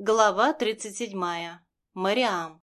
Глава тридцать седьмая. Мариам.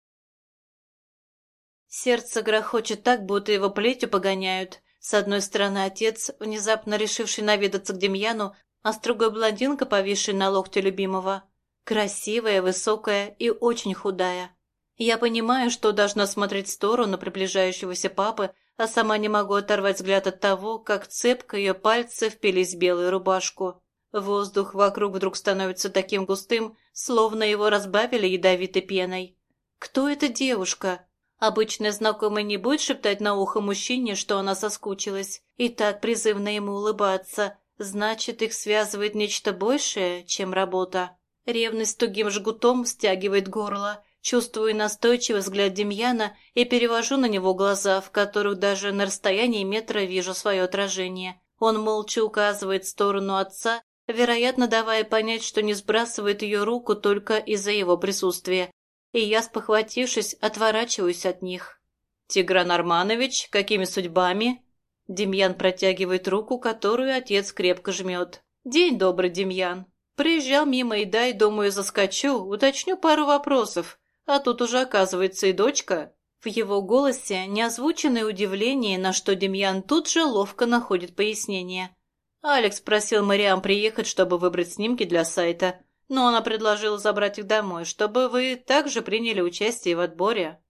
Сердце грохочет так, будто его плетью погоняют. С одной стороны отец, внезапно решивший наведаться к Демьяну, а с другой блондинка, повисшая на локте любимого. Красивая, высокая и очень худая. Я понимаю, что должна смотреть в сторону приближающегося папы, а сама не могу оторвать взгляд от того, как цепко ее пальцы впились в белую рубашку. Воздух вокруг вдруг становится таким густым, словно его разбавили ядовитой пеной. Кто эта девушка? Обычно знакомый не будет шептать на ухо мужчине, что она соскучилась, и так призывно ему улыбаться. Значит, их связывает нечто большее, чем работа. Ревность тугим жгутом стягивает горло. Чувствую настойчивый взгляд Демьяна и перевожу на него глаза, в которых даже на расстоянии метра вижу свое отражение. Он молча указывает в сторону отца вероятно, давая понять, что не сбрасывает ее руку только из-за его присутствия. И я, спохватившись, отворачиваюсь от них. «Тигран Арманович, какими судьбами?» Демьян протягивает руку, которую отец крепко жмет. «День добрый, Демьян. Приезжал мимо и дай, думаю, заскочу, уточню пару вопросов. А тут уже, оказывается, и дочка». В его голосе неозвученное удивление, на что Демьян тут же ловко находит пояснение. Алекс просил Мариам приехать, чтобы выбрать снимки для сайта, но она предложила забрать их домой, чтобы вы также приняли участие в отборе.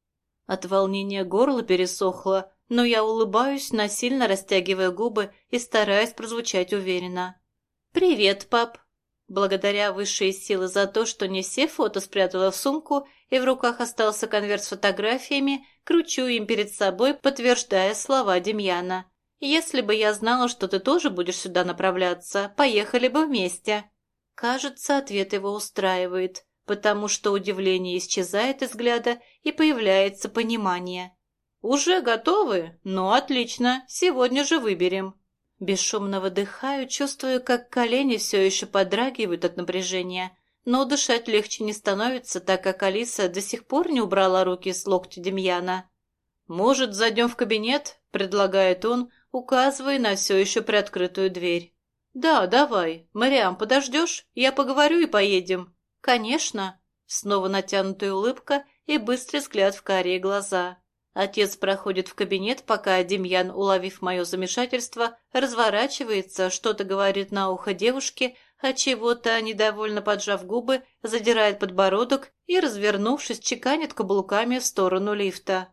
От волнения горло пересохло, но я улыбаюсь, насильно растягивая губы и стараясь прозвучать уверенно. «Привет, пап!» Благодаря высшей силы за то, что не все фото спрятала в сумку и в руках остался конверт с фотографиями, кручу им перед собой, подтверждая слова Демьяна. Если бы я знала, что ты тоже будешь сюда направляться, поехали бы вместе». Кажется, ответ его устраивает, потому что удивление исчезает из взгляда и появляется понимание. «Уже готовы? Ну, отлично, сегодня же выберем». Бесшумно выдыхаю, чувствую, как колени все еще подрагивают от напряжения, но дышать легче не становится, так как Алиса до сих пор не убрала руки с локтя Демьяна. «Может, зайдем в кабинет?» – предлагает он, указывая на все еще приоткрытую дверь. «Да, давай. Мариам, подождешь? Я поговорю и поедем». «Конечно». Снова натянутая улыбка и быстрый взгляд в карие глаза. Отец проходит в кабинет, пока Демьян, уловив мое замешательство, разворачивается, что-то говорит на ухо девушке, а чего-то, недовольно поджав губы, задирает подбородок и, развернувшись, чеканит каблуками в сторону лифта.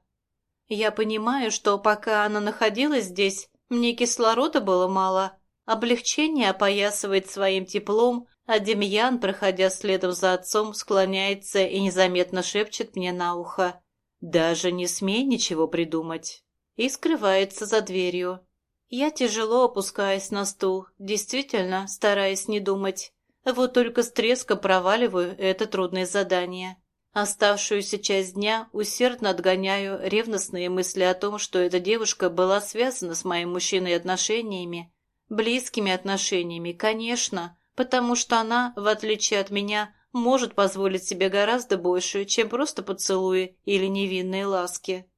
Я понимаю, что пока она находилась здесь, мне кислорода было мало. Облегчение опоясывает своим теплом, а Демьян, проходя следом за отцом, склоняется и незаметно шепчет мне на ухо. «Даже не смей ничего придумать». И скрывается за дверью. Я тяжело опускаюсь на стул, действительно стараясь не думать. Вот только с треском проваливаю это трудное задание. Оставшуюся часть дня усердно отгоняю ревностные мысли о том, что эта девушка была связана с моим мужчиной отношениями, близкими отношениями, конечно, потому что она, в отличие от меня, может позволить себе гораздо больше, чем просто поцелуи или невинные ласки.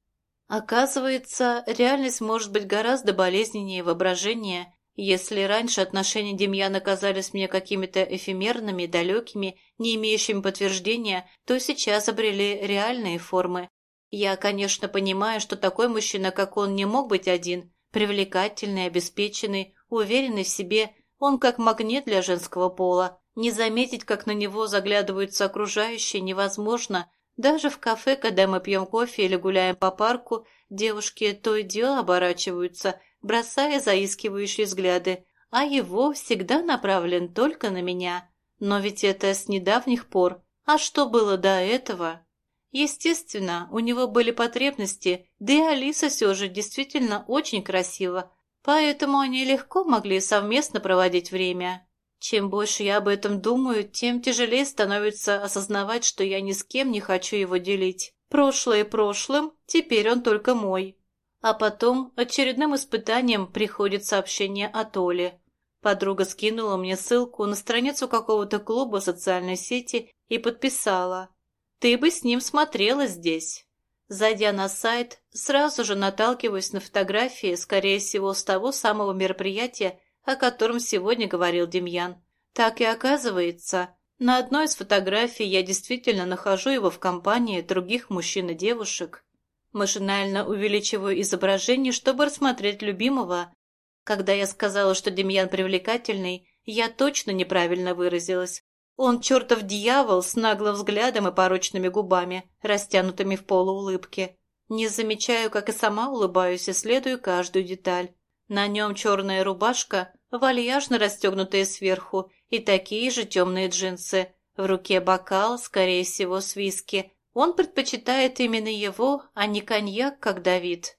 Оказывается, реальность может быть гораздо болезненнее воображения если раньше отношения Демьяна казались мне какими-то эфемерными, далекими, не имеющими подтверждения, то сейчас обрели реальные формы. Я, конечно, понимаю, что такой мужчина, как он, не мог быть один. Привлекательный, обеспеченный, уверенный в себе, он как магнит для женского пола. Не заметить, как на него заглядываются окружающие, невозможно. Даже в кафе, когда мы пьем кофе или гуляем по парку, девушки то и дело оборачиваются – бросая заискивающие взгляды, а его всегда направлен только на меня. Но ведь это с недавних пор. А что было до этого? Естественно, у него были потребности, да и Алиса все же действительно очень красива, поэтому они легко могли совместно проводить время. Чем больше я об этом думаю, тем тяжелее становится осознавать, что я ни с кем не хочу его делить. Прошлое прошлым, теперь он только мой. А потом очередным испытанием приходит сообщение от Оли. Подруга скинула мне ссылку на страницу какого-то клуба социальной сети и подписала. «Ты бы с ним смотрела здесь». Зайдя на сайт, сразу же наталкиваюсь на фотографии, скорее всего, с того самого мероприятия, о котором сегодня говорил Демьян. Так и оказывается, На одной из фотографий я действительно нахожу его в компании других мужчин и девушек. Машинально увеличиваю изображение, чтобы рассмотреть любимого. Когда я сказала, что Демьян привлекательный, я точно неправильно выразилась. Он чертов дьявол с наглым взглядом и порочными губами, растянутыми в полуулыбке. Не замечаю, как и сама улыбаюсь, исследую каждую деталь. На нем черная рубашка, вальяжно расстегнутая сверху, и такие же темные джинсы. В руке бокал, скорее всего, с виски. Он предпочитает именно его, а не коньяк, как Давид.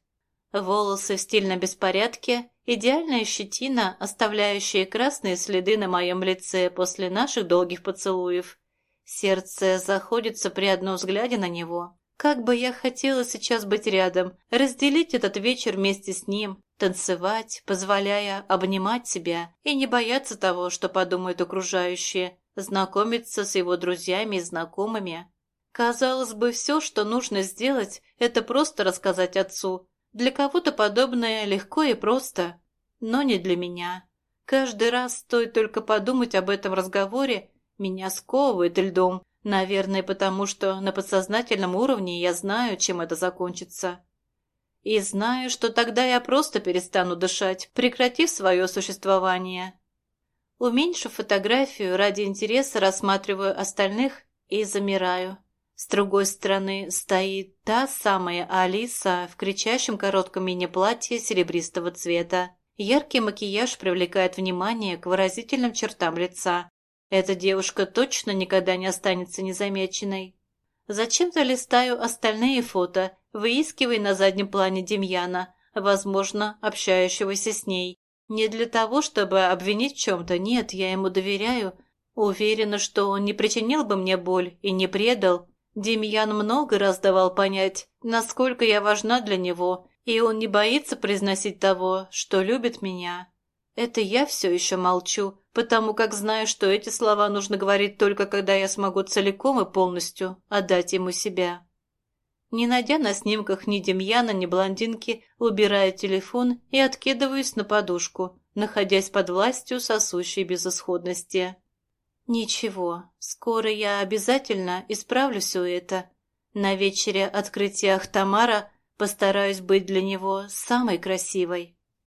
Волосы в стильном беспорядке, идеальная щетина, оставляющая красные следы на моем лице после наших долгих поцелуев. Сердце заходится при одном взгляде на него. Как бы я хотела сейчас быть рядом, разделить этот вечер вместе с ним, танцевать, позволяя обнимать себя и не бояться того, что подумают окружающие, знакомиться с его друзьями и знакомыми. Казалось бы, все, что нужно сделать, это просто рассказать отцу. Для кого-то подобное легко и просто, но не для меня. Каждый раз стоит только подумать об этом разговоре, меня сковывает льдом, наверное, потому что на подсознательном уровне я знаю, чем это закончится. И знаю, что тогда я просто перестану дышать, прекратив свое существование. Уменьшив фотографию, ради интереса рассматриваю остальных и замираю. С другой стороны стоит та самая Алиса в кричащем коротком мини-платье серебристого цвета. Яркий макияж привлекает внимание к выразительным чертам лица. Эта девушка точно никогда не останется незамеченной. Зачем-то листаю остальные фото, выискивая на заднем плане Демьяна, возможно, общающегося с ней. Не для того, чтобы обвинить в чем-то, нет, я ему доверяю. Уверена, что он не причинил бы мне боль и не предал. Демьян много раз давал понять, насколько я важна для него, и он не боится произносить того, что любит меня. Это я все еще молчу, потому как знаю, что эти слова нужно говорить только когда я смогу целиком и полностью отдать ему себя. Не найдя на снимках ни Демьяна, ни блондинки, убираю телефон и откидываюсь на подушку, находясь под властью сосущей безысходности. Ничего, скоро я обязательно исправлю все это. На вечере открытия Ахтамара постараюсь быть для него самой красивой.